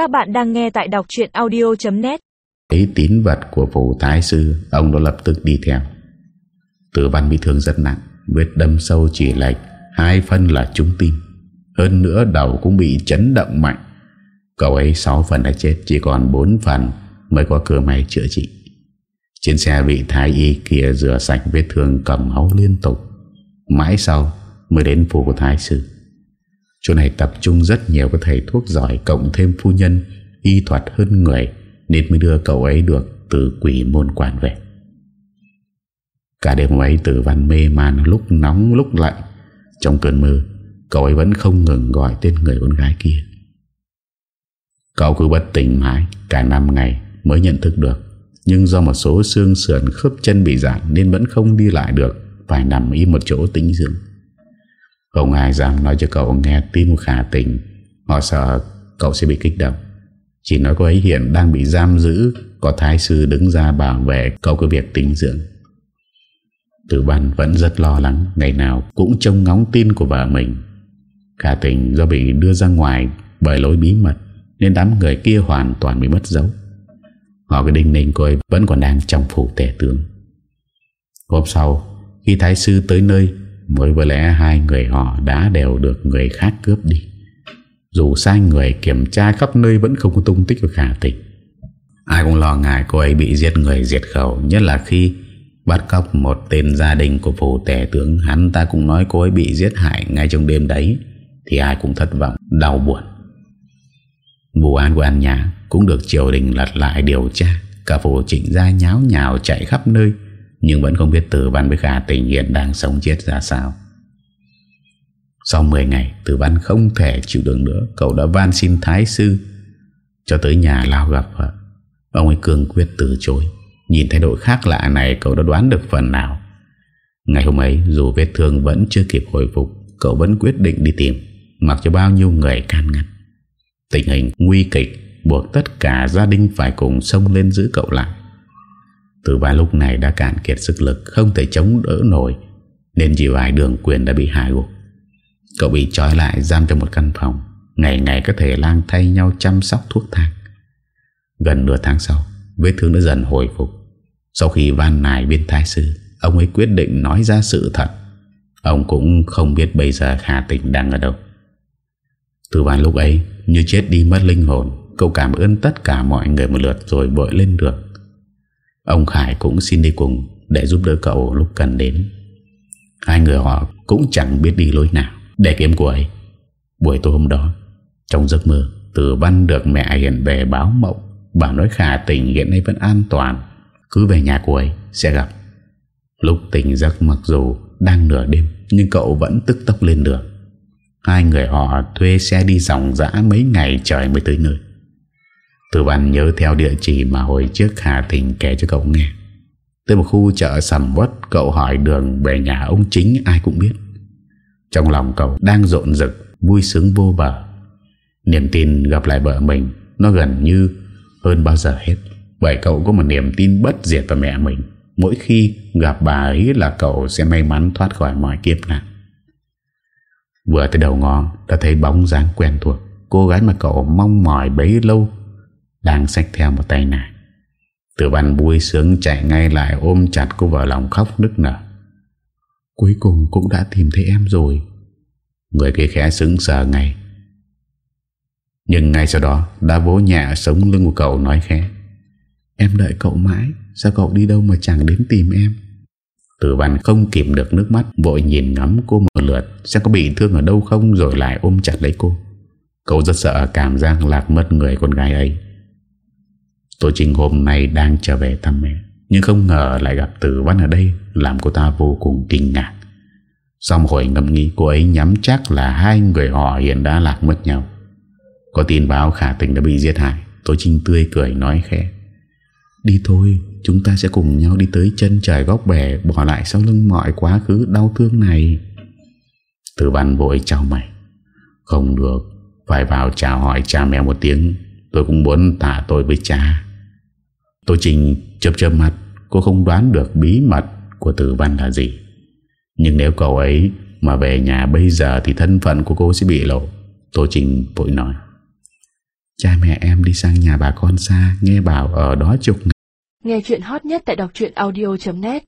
Các bạn đang nghe tại đọc chuyện audio.net Thấy tín vật của phủ thái sư, Ông đã lập tức đi theo. Tử văn bị thương rất nặng, Vết đâm sâu chỉ lệch, Hai phân là trung tim. Hơn nữa, đầu cũng bị chấn động mạnh. Cậu ấy 6 phần đã chết, Chỉ còn 4 phần mới có cửa may chữa trị. Trên xe vị thái y kia rửa sạch vết thương cầm máu liên tục. Mãi sau mới đến phủ của thái sư. Chỗ này tập trung rất nhiều các thầy thuốc giỏi Cộng thêm phu nhân, Y thuật hơn người, Nên mới đưa cậu ấy được từ quỷ môn quản về. Cả đêm ấy tử văn mê man, Lúc nóng lúc lạnh. Trong cơn mơ, Cậu ấy vẫn không ngừng gọi tên người con gái kia. Cậu cứ bất tỉnh mãi, Cả năm ngày mới nhận thức được. Nhưng do một số xương sườn khớp chân bị giảm Nên vẫn không đi lại được, Phải nằm im một chỗ tĩnh dưỡng không ai dám nói cho cậu nghe tin khả tình. Họ sợ cậu sẽ bị kích động. Chỉ nói cô ấy hiện đang bị giam giữ, Có thái sư đứng ra bảo vệ cậu cái việc tinh dưỡng. Tử văn vẫn rất lo lắng, Ngày nào cũng trông ngóng tin của vợ mình. Khả tình do bị đưa ra ngoài Bởi lối bí mật, Nên đám người kia hoàn toàn bị mất dấu. Họ cứ đinh ninh cô ấy Vẫn còn đang trong phủ tể tướng. Hôm sau, Khi thái sư tới nơi mới với lẽ hai người họ đã đều được người khác cướp đi. Dù sai người kiểm tra khắp nơi Vẫn không có tung tích của khả tình. Ai cũng lo ngại cô ấy bị giết người diệt khẩu Nhất là khi bắt cóc một tên gia đình của phủ tể tướng. Hắn ta cũng nói cô ấy bị giết hại ngay trong đêm đấy Thì ai cũng thất vọng, đau buồn. Vụ án của An Nhã cũng được triều đình lật lại điều tra. Cả phủ trịnh gia nháo nhào chạy khắp nơi nhưng vẫn không biết Tử Văn với Khả Tình hiện đang sống chết ra sao. Sau 10 ngày Tử Văn không thể chịu đựng nữa. Cậu đã van xin Thái Sư Cho tới nhà lao gặp vợ. Ông ấy cương quyết từ chối. Nhìn thái độ khác lạ này, Cậu đã đoán được phần nào. Ngày hôm ấy, dù vết thương vẫn chưa kịp hồi phục, Cậu vẫn quyết định đi tìm, Mặc cho bao nhiêu người can ngăn. Tình hình nguy kịch Buộc tất cả gia đình phải cùng sông lên giữ cậu lại từ ba lúc này đã cạn kiệt sức lực, Không thể chống đỡ nổi, Nên chỉ vài đường quyền đã bị hạ gục. Cậu bị trói lại giam trong một căn phòng, Ngày ngày có thể lang thay nhau chăm sóc thuốc thang. Gần nửa tháng sau, Vết thương đã dần hồi phục. Sau khi van nài bên thái sư, Ông ấy quyết định nói ra sự thật. Ông cũng không biết bây giờ hà Tịnh đang ở đâu. Từ vài lúc ấy, Như chết đi mất linh hồn, Cậu cảm ơn tất cả mọi người một lượt Rồi bội lên được Ông Khải cũng xin đi cùng Để giúp đỡ cậu lúc cần đến. Hai người họ cũng chẳng biết đi lối nào Để kiếm của ấy. Buổi tối hôm đó, Trong giấc mơ Tử văn được mẹ hiện về báo mộng Bảo nói khả tình hiện nay vẫn an toàn. Cứ về nhà của ấy sẽ gặp. Lúc tỉnh giấc mặc dù Đang nửa đêm, Nhưng cậu vẫn tức tốc lên đường. Hai người họ thuê xe đi dòng dã mấy ngày trời mới tới nơi. Tử văn nhớ theo địa chỉ mà hồi trước Hà Thịnh kể cho cậu nghe. Tới một khu chợ sầm quất Cậu hỏi đường về nhà ông chính, ai cũng biết. Trong lòng cậu đang rộn rực, Vui sướng vô bờ. Niềm tin gặp lại vợ mình, Nó gần như hơn bao giờ hết. Bởi cậu có một niềm tin bất diệt vào mẹ mình. Mỗi khi gặp bà ấy là cậu sẽ may mắn thoát khỏi mọi kiếp nạn. Vừa tới đầu ngõ, Đã thấy bóng dáng quen thuộc. Cô gái mà cậu mong mỏi bấy lâu đang xách theo một tay nàng. Tử văn vui sướng chạy ngay lại ôm chặt cô vào lòng khóc nức nở. Cuối cùng cũng đã tìm thấy em rồi. Người kia khẽ sững sờ ngay. Nhưng ngay sau đó Đã vỗ nhẹ sống lưng của cậu nói khẽ. Em đợi cậu mãi, Sao cậu đi đâu mà chẳng đến tìm em? Tử văn không kìm được nước mắt, Vội nhìn ngắm cô một lượt. Sẽ có bị thương ở đâu không, Rồi lại ôm chặt lấy cô. Cậu rất sợ cảm giác lạc mất người con gái ấy. Tôi Trinh hôm nay đang trở về thăm mẹ. Nhưng không ngờ lại gặp Tử Văn ở đây, Làm cô ta vô cùng kinh ngạc. Xong hồi ngầm nghĩ, cô ấy nhắm chắc là hai người họ hiện đã lạc mất nhau. Có tin báo khả tình đã bị giết hại, Tôi Trinh tươi cười nói khẽ. Đi thôi, Chúng ta sẽ cùng nhau đi tới chân trời góc bể, Bỏ lại sau lưng mọi quá khứ đau thương này. Tử văn vội chào mày. Không được, Phải vào chào hỏi cha mẹ một tiếng. Tôi cũng muốn tả tôi với cha. Tô Trình chớp chớp mắt, Cô không đoán được bí mật của tử văn là gì. Nhưng nếu cậu ấy mà về nhà bây giờ Thì thân phận của cô sẽ bị lộ, Tô Trình vội nói. Cha mẹ em đi sang nhà bà con xa, Nghe bảo ở đó chục ngày. Nghe chuyện hot nhất tại đọc audio.net